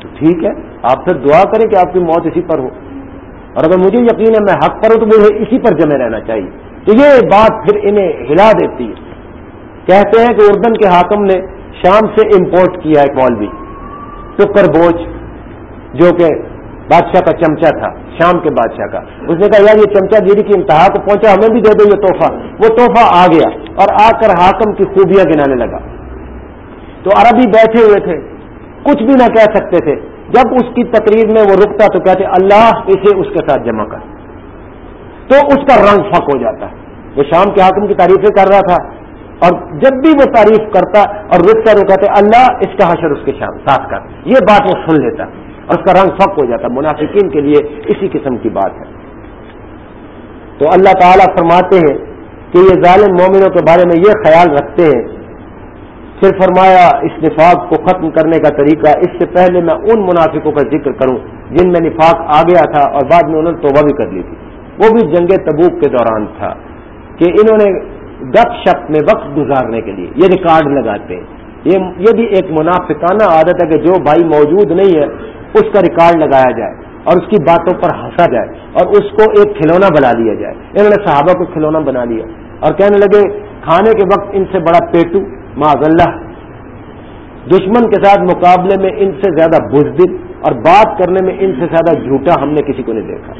تو ٹھیک ہے، آپ پھر دعا کریں کہ آپ کی موت اسی پر ہو۔ اور اگر مجھے یقین ہے میں حق پر ہوں، تو مجھے اسی پر جمے رہنا چاہیے۔ تو یہ بات پھر انہیں ہلا دیتی ہے۔ کہتے ہیں کہ اردن کے حاکم نے شام سے امپورٹ کیا ہے مولوی ٹکر بوجھ، جو کہ بادشاہ کا چمچا تھا، شام کے بادشاہ کا۔ اس نے کہا، یار، یہ چمچا گیری کی انتہا کو پہنچا، ہمیں بھی دے دو یہ تحفہ۔ وہ تحفہ آ گیا اور آ کر حاکم کی خوبیاں گنانے لگا۔ تو عربی بیٹھے ہوئے تھے، کچھ بھی نہ کہہ سکتے تھے۔ جب اس کی تقریر میں وہ رکتا تو کہتے، اللہ اسے اس کے ساتھ جمع کر۔ تو اس کا رنگ فق ہو جاتا۔ ہے وہ شام کے حاکم کی تعریفیں کر رہا تھا اور جب بھی وہ تعریف کرتا اور رکتا وہ کہتے، اللہ اس کا حشر اس کے شام، ساتھ کر۔ یہ بات وہ سن لیتا۔ اور اس کا رنگ فق ہو جاتا منافقین کے لیے اسی قسم کی بات ہے۔ تو اللہ تعالیٰ فرماتے ہیں کہ یہ ظالم مومنوں کے بارے میں یہ خیال رکھتے ہیں۔ پھر فرمایا، اس نفاق کو ختم کرنے کا طریقہ، اس سے پہلے میں ان منافقوں کا ذکر کروں جن میں نفاق آ گیا تھا اور بعد میں انہوں نے توبہ بھی کر لی تھی۔ وہ بھی جنگ تبوک کے دوران تھا کہ انہوں نے گپ شپ میں وقت گزارنے کے لیے یہ ریکارڈ لگاتے ہیں۔ یہ بھی ایک منافقانہ عادت ہے کہ جو بھائی موجود نہیں ہے اس کا ریکارڈ لگایا جائے اور اس کی باتوں پر ہنسا جائے اور اس کو ایک کھلونا بنا لیا جائے۔ انہوں نے صحابہ کو کھلونا بنا لیا اور کہنے لگے، کھانے کے وقت ان سے بڑا پیٹو معذ اللہ۔ دشمن کے ساتھ مقابلے میں ان سے زیادہ بزدل اور بات کرنے میں ان سے زیادہ جھوٹا ہم نے کسی کو نہیں دیکھا۔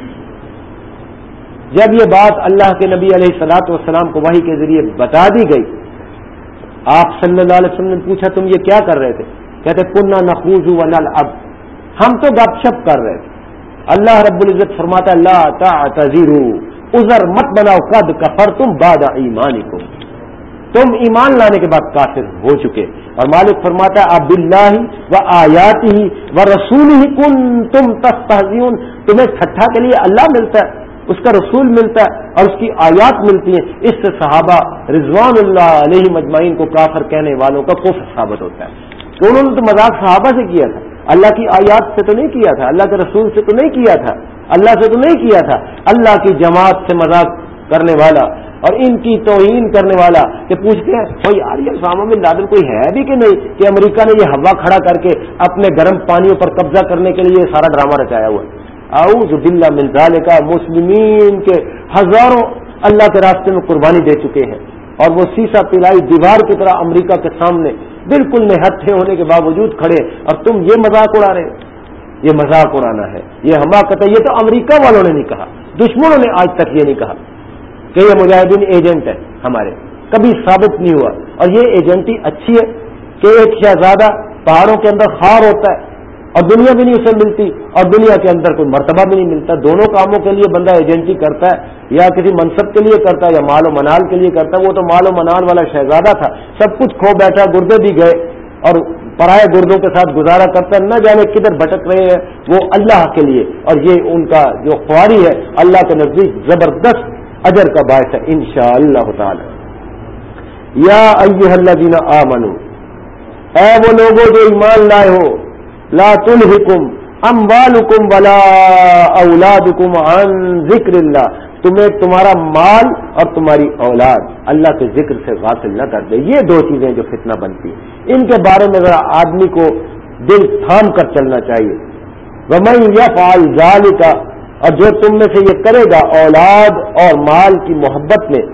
جب یہ بات اللہ کے نبی علیہ سلاط والسلام کو وہی کے ذریعے بتا دی گئی، آپ صلی اللہ علیہ وسلم نے پوچھا، تم یہ کیا کر رہے تھے؟ کہتے کنہ نخوز و نل اب ہم تو گپ شپ کر رہے تھے۔ اللہ رب العزت فرماتا اللہ تعتذرو ازر مت بناؤ، قد کفر تم باد ایمان کو تم ایمان لانے کے بعد کافر ہو چکے۔ اور مالک فرماتا ہے اب اللہ و آیات ہی و رسول ہی کن تم تستہزیون تمہیں ٹھٹھا کے لیے اللہ ملتا ہے، اس کا رسول ملتا ہے اور اس کی آیات ملتی ہیں۔ اس سے صحابہ رضوان اللہ علیہ مجمعین کو کافر کہنے والوں کا کفر ثابت ہوتا ہے۔ تو انہوں نے تو مذاق صحابہ سے کیا تھا۔ اللہ کی آیات سے تو نہیں کیا تھا، اللہ کے رسول سے تو نہیں کیا تھا، اللہ سے تو نہیں کیا تھا۔ اللہ کی جماعت سے مذاق کرنے والا اور ان کی توہین کرنے والا کہ پوچھتے ہیں بھائی یار یہ اسامہ بن لادن کوئی ہے بھی کہ نہیں کہ امریکہ نے یہ ہوا کھڑا کر کے اپنے گرم پانیوں پر قبضہ کرنے کے لیے سارا ڈرامہ رچایا ہوا ہے۔ اعوذ باللہ من ذالک، مسلمین کے ہزاروں اللہ کے راستے میں قربانی دے چکے ہیں اور وہ سیسا پلائی دیوار کی طرح امریکہ کے سامنے بالکل نہتھے ہونے کے باوجود کھڑے۔ اور تم یہ مذاق اڑا رہے یہ مذاق اڑانا ہے۔ یہ حماقت ہے یہ تو امریکہ والوں نے نہیں کہا۔ دشمنوں نے آج تک یہ نہیں کہا کہ یہ مجاہدین ایجنٹ ہے ہمارے۔ کبھی ثابت نہیں ہوا۔ اور یہ ایجنٹی اچھی ہے کہ ایک شہزادہ پہاڑوں کے اندر خار ہوتا ہے۔ اور دنیا بھی نہیں اسے ملتی اور دنیا کے اندر کوئی مرتبہ بھی نہیں ملتا۔ دونوں کاموں کے لیے بندہ ایجنٹی کرتا ہے یا کسی منصب کے لیے کرتا ہے یا مال و منال کے لیے کرتا ہے۔ وہ تو مال و منال والا شہزادہ تھا۔ سب کچھ کھو بیٹھا، گردے بھی گئے اور پرائے گردوں کے ساتھ گزارا کرتا ہے۔ نہ جانے کدھر بھٹک رہے ہیں وہ اللہ کے لیے۔ اور یہ ان کا جو خواری ہے، اللہ کے نزدیک زبردست اجر کا باعث ہے۔ ان شاء اللہ تعالی۔ یا اللہ دینا آ اے وہ لوگوں جو ایمان لائے ہو لا تلحکم اموالکم ولا اولادکم عن ذکر اللہ تمہیں تمہارا مال اور تمہاری اولاد اللہ کے ذکر سے غافل نہ کر دے. یہ دو چیزیں جو فتنہ بنتی ہیں. ان کے بارے میں ذرا آدمی کو دل تھام کر چلنا چاہیے. ومن یفعل ذالک اور جو تم میں سے یہ کرے گا، اولاد اور مال کی محبت میں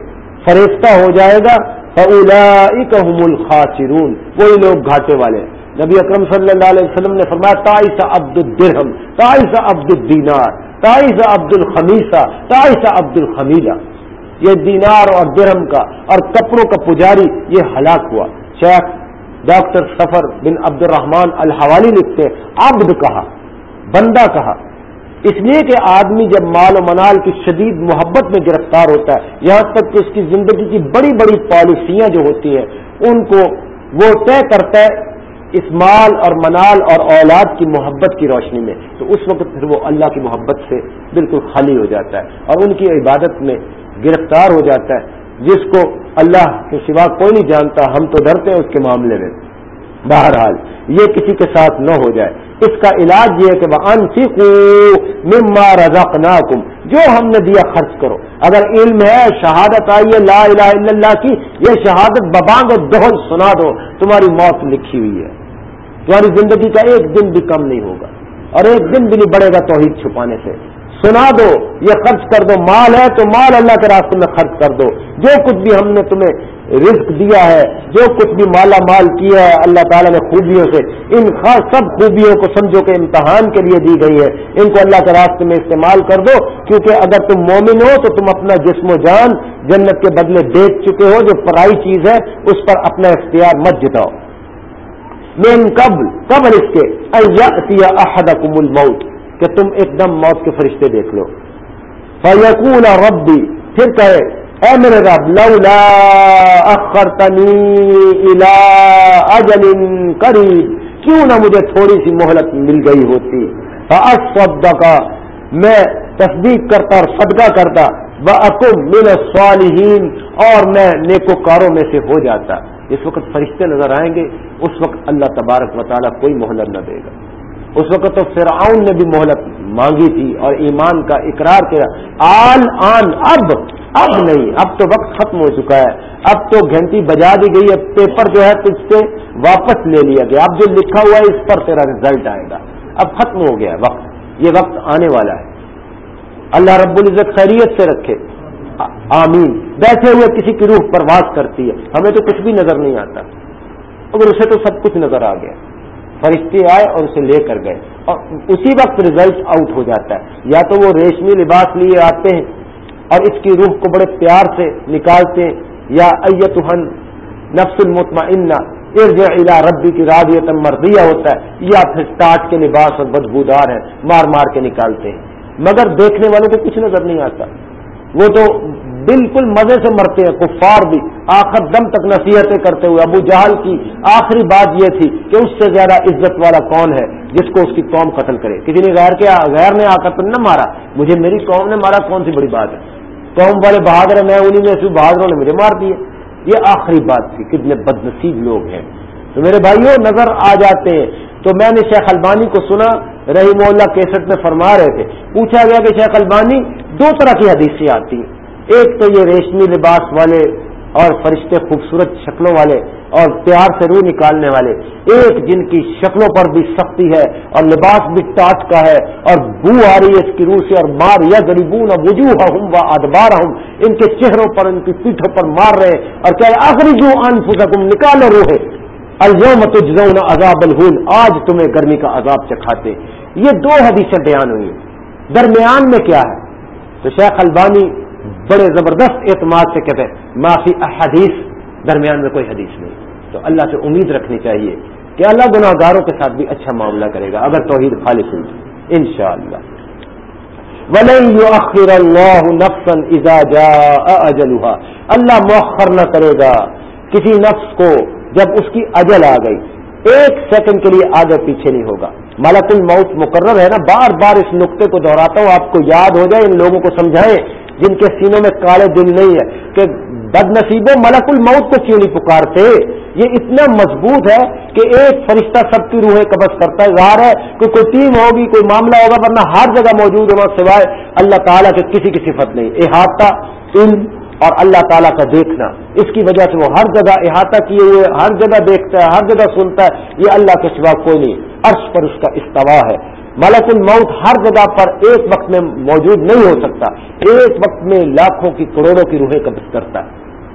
فریفتہ ہو جائے گا، فَأُولَئِكَ هُمُ الْخَاسِرُونَ. وہی لوگ گھاٹے والے ہیں۔ نبی اکرم صلی اللہ علیہ وسلم نے فرمایا تائس عبد الدرہم تائس عبد الدینار تائس عبد الخمیسہ تائس عبد الخمیلہ۔ یہ دینار اور درہم کا اور کپڑوں کا پجاری یہ ہلاک ہوا۔ شیخ ڈاکٹر سفر بن عبد الرحمان الحوالی لکھتے، عبد کہا، بندہ کہا، اس لیے کہ آدمی جب مال و منال کی شدید محبت میں گرفتار ہوتا ہے، یہاں تک کہ اس کی زندگی کی بڑی بڑی پالیسیاں جو ہوتی ہیں، ان کو وہ طے کرتا ہے اس مال اور منال اور اولاد کی محبت کی روشنی میں، تو اس وقت پھر وہ اللہ کی محبت سے بالکل خالی ہو جاتا ہے اور ان کی عبادت میں گرفتار ہو جاتا ہے، جس کو اللہ کے سوا کوئی نہیں جانتا، ہم تو ڈرتے ہیں اس کے معاملے میں۔ بہرحال، یہ کسی کے ساتھ نہ ہو جائے۔ اس کا علاج یہ ہے کہ وہ انفکو مما رزق جو ہم نے دیا خرچ کرو۔ اگر علم ہے، شہادت آئی ہے، لا الہ الا اللہ کی، یہ شہادت ببانگ دوہل سنا دو، تمہاری موت لکھی ہوئی ہے۔ تمہاری زندگی کا ایک دن بھی کم نہیں ہوگا اور ایک دن بھی نہیں بڑھے گا توحید چھپانے سے۔ سنا دو، یہ خرچ کر دو، مال ہے تو مال اللہ کے راستے میں خرچ کر دو۔ جو کچھ بھی ہم نے تمہیں رزق دیا ہے، جو کچھ بھی مالا مال کیا ہے، اللہ تعالیٰ نے خوبیوں سے، ان خاص سب خوبیوں کو سمجھو کہ امتحان کے لیے دی گئی ہے۔ ان کو اللہ کے راستے میں استعمال کر دو، کیونکہ اگر تم مومن ہو تو تم اپنا جسم و جان جنت کے بدلے دیکھ چکے ہو، جو پرائی چیز ہے، اس پر اپنا اختیار مت جتاؤ۔ من قبل قبل اس کے احدکم الموت، کہ تم ایک دم موت کے فرشتے دیکھ لو۔ فیقول ربی پھر کہے، اے میرے رب، لولا اخرتنی الى اجل قریب کیوں نہ مجھے تھوڑی سی مہلت مل گئی ہوتی؟ فاصدق میں تصدیق کرتا اور صدقہ کرتا وَأَكُمْ مِنَ الصَّالِحِينَ، اور میں نیکوکاروں میں سے ہو جاتا۔ اس وقت فرشتے نظر آئیں گے، اس وقت اللہ تبارک و تعالیٰ کوئی مہلت نہ دے گا۔ اس وقت تو فرعون نے بھی مہلت مانگی تھی اور ایمان کا اقرار کیا۔ آن آن، اب اب نہیں، اب تو وقت ختم ہو چکا ہے۔ اب تو گھنٹی بجا دی گئی ہے، پیپر جو ہے تجھ سے واپس لے لیا گیا۔ اب جو لکھا ہوا ہے، اس پر تیرا رزلٹ آئے گا۔ اب ختم ہو گیا وقت، یہ وقت آنے والا ہے۔ اللہ رب العزت خیریت سے رکھے۔ آمین۔ بیٹھے ہوئے کسی کی روح پرواز کرتی ہے۔ ہمیں تو کچھ بھی نظر نہیں آتا۔ اگر اسے تو سب کچھ نظر آ گیا۔ فرشتے آئے اور اسے لے کر گئے۔ اور اسی وقت ریزلٹ آؤٹ ہو جاتا ہے۔ یا تو وہ ریشمی لباس لیے آتے ہیں اور اس کی روح کو بڑے پیار سے نکالتے ہیں۔ یا ایتہن نفس المطمئنہ ارج الا ربی کی رادیت مردیا ہوتا ہے۔ یا پھر ٹاٹ کے لباس اور بدبودار ہے مار مار کے نکالتے ہیں۔ مگر دیکھنے والوں کو کچھ نظر نہیں آتا۔ وہ تو بالکل مزے سے مرتے ہیں، کفار بھی۔ آخر دم تک نصیحتیں کرتے ہوئے ابو جہل کی آخری بات یہ تھی کہ اس سے زیادہ عزت والا کون ہے جس کو اس کی قوم قتل کرے۔ کسی نے غیر کیا غیر نے آ کر تو نہ مارا۔ مجھے میری قوم نے مارا، کون سی بڑی بات ہے؟ قوم والے بہادر میں انہیں میں سے بہادروں نے مجھے مار دیے۔ یہ آخری بات تھی، کتنے بد نصیب لوگ ہیں۔ تو میرے بھائیوں نظر آ جاتے ہیں۔ تو میں نے شیخ البانی کو سنا رہی اللہ کیسٹ میں فرما رہے تھے۔ پوچھا گیا کہ شیخ البانی، دو طرح کی حدیثیں آتی ہیں۔ ایک تو یہ ریشمی لباس والے اور فرشتے خوبصورت شکلوں والے اور پیار سے روح نکالنے والے۔ ایک جن کی شکلوں پر بھی سختی ہے اور لباس بھی ٹاٹ کا ہے اور بو آ رہی ہے اس کی روح سے اور مار یا غریبون وجوہ ہوں و ادبار ہوں ان کے چہروں پر، ان کی پیٹھوں پر مار رہے اور کیا آخری جو ان نکالو روح الجوم تجزون عذاب الہون، آج تمہیں گرمی کا عذاب چکھاتے۔ یہ دو حدیثیں بیان ہوئی درمیان میں کیا ہے؟ تو شیخ البانی بڑے زبردست اعتماد سے کہتے ہیں معافی احادیث، درمیان میں کوئی حدیث نہیں۔ تو اللہ سے امید رکھنی چاہیے کہ اللہ گناہ گاروں کے ساتھ بھی اچھا معاملہ کرے گا، اگر توحید خالص ہوئی ان شاء اللہ اللہ مؤخر نہ کرے گا، کسی نفس کو جب اس کی اجل آ گئی۔ ایک سیکنڈ کے لیے آگے پیچھے نہیں ہوگا۔ ملک الموت مقرر ہے نا؟ بار بار اس نقطے کو دہراتا ہوں، آپ کو یاد ہو جائے، ان لوگوں کو سمجھائیں جن کے سینوں میں کالے دل نہیں ہے کہ بد نصیبوں ملک الموت کو کیوں نہیں پکارتے؟ یہ اتنا مضبوط ہے کہ ایک فرشتہ سب کی روحیں قبض کرتا ہے۔ ظاہر ہے کہ کوئی ٹیم ہوگی، کوئی معاملہ ہوگا، ورنہ ہر جگہ موجود ہوگا سوائے اللہ تعالیٰ کے کسی کی صفت نہیں۔ احاطہ علم اور اللہ تعالیٰ کا دیکھنا۔ اس کی وجہ سے وہ ہر جگہ احاطہ کیے ہوئے، ہر جگہ دیکھتا ہے، ہر جگہ سنتا ہے، یہ اللہ کے سوا کوئی نہیں۔ عرش پر اس کا استوا ہے۔ ملک الموت ہر جگہ پر ایک وقت میں موجود نہیں ہو سکتا۔ ایک وقت میں لاکھوں کی کروڑوں کی روحیں قبض کرتا ہے۔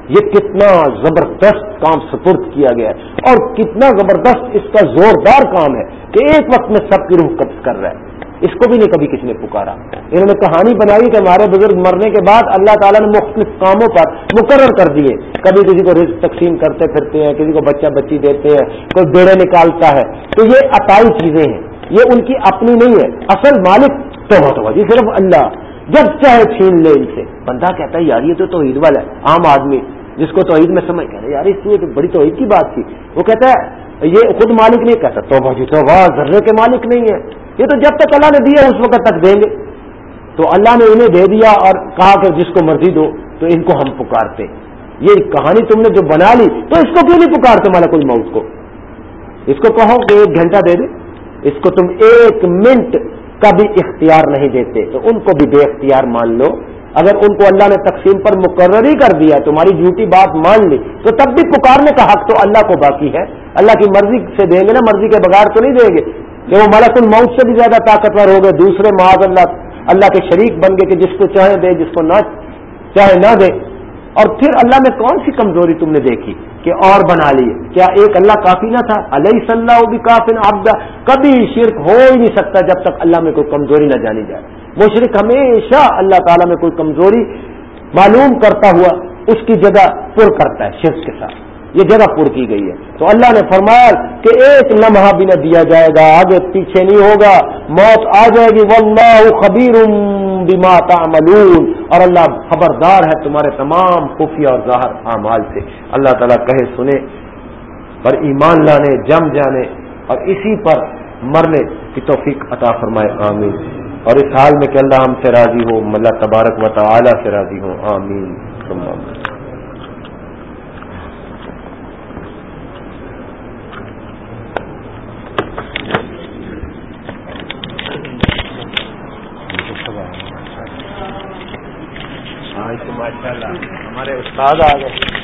یہ کتنا زبردست کام سپرد کیا گیا ہے۔ اور کتنا زبردست اس کا زوردار کام ہے کہ ایک وقت میں سب کی روح قبض کر رہا ہے۔ اس کو بھی نہیں کبھی کسی نے پکارا۔ انہوں نے کہانی بنائی کہ ہمارے بزرگ مرنے کے بعد اللہ تعالیٰ نے مختلف کاموں پر مقرر کر دیے۔ کبھی کسی کو رزق تقسیم کرتے پھرتے ہیں، کسی کو بچہ بچی دیتے ہیں، کوئی بیڑے نکالتا ہے۔ تو یہ عطائی چیزیں ہیں۔ یہ ان کی اپنی نہیں ہے۔ اصل مالک تو ہوتا جی صرف اللہ۔ جب چاہے چھین لے ان سے۔ بندہ کہتا ہے، یار، یہ تو توحید والا ہے۔ عام آدمی جس کو توحید میں سمجھ کہہ رہے یار، اس لیے بڑی توحید کی بات تھی۔ وہ کہتا ہے، یہ خود مالک نہیں کہتا۔ تو جی تو ذرے کے مالک نہیں ہے۔ یہ تو جب تک اللہ نے دیا اس وقت تک دیں گے۔ تو اللہ نے انہیں دے دیا اور کہا کہ جس کو مرضی دو، تو ان کو ہم پکارتے۔ یہ کہانی تم نے جو بنا لی، تو اس کو کیوں نہیں پکارتے مالک الموت کو؟ اس کو کہو کہ ایک گھنٹہ دے دے۔ اس کو تم ایک منٹ کا بھی اختیار نہیں دیتے، تو ان کو بھی بے اختیار مان لو۔ اگر ان کو اللہ نے تقسیم پر مقرر ہی کر دیا، تمہاری ڈیوٹی بات مان لی، تو تب بھی پکارنے کا حق تو اللہ کو باقی ہے۔ اللہ کی مرضی سے دیں گے نا، مرضی کے بغیر تو نہیں دیں گے۔ کہ وہ ملک الموت سے بھی زیادہ طاقتور ہو گئے، دوسرے معاذ اللہ اللہ کے شریک بن گئے کہ جس کو چاہے دے، جس کو نہ چاہے نہ دے۔ اور پھر اللہ میں کون سی کمزوری تم نے دیکھی کہ اور بنا لی کیا ایک اللہ کافی نہ تھا؟ علیہ صلاح بھی کافی آبدہ کبھی شرک ہو ہی نہیں سکتا جب تک اللہ میں کوئی کمزوری نہ جانی جائے۔ وہ شرک ہمیشہ اللہ تعالیٰ میں کوئی کمزوری معلوم کرتا ہوا اس کی جگہ پر کرتا ہے، شرک کے ساتھ۔ یہ جگہ پر کی گئی ہے۔ تو اللہ نے فرمایا کہ ایک لمحہ بھی نہ دیا جائے گا، آگے پیچھے نہیں ہوگا، موت آ جائے گی۔ واللہ خبیر بما تعملون۔ اور اللہ خبردار ہے تمہارے تمام خفیہ اور ظاہر اعمال سے۔ اللہ تعالیٰ کہے، سنے، پر ایمان لانے، جم جانے، اور اسی پر مرنے کی توفیق عطا فرمائے۔ آمین۔ اور اس حال میں کہ اللہ ہم سے راضی ہو، اللہ تبارک و تعالی سے راضی ہو۔ آمین۔ ماشاء آگے۔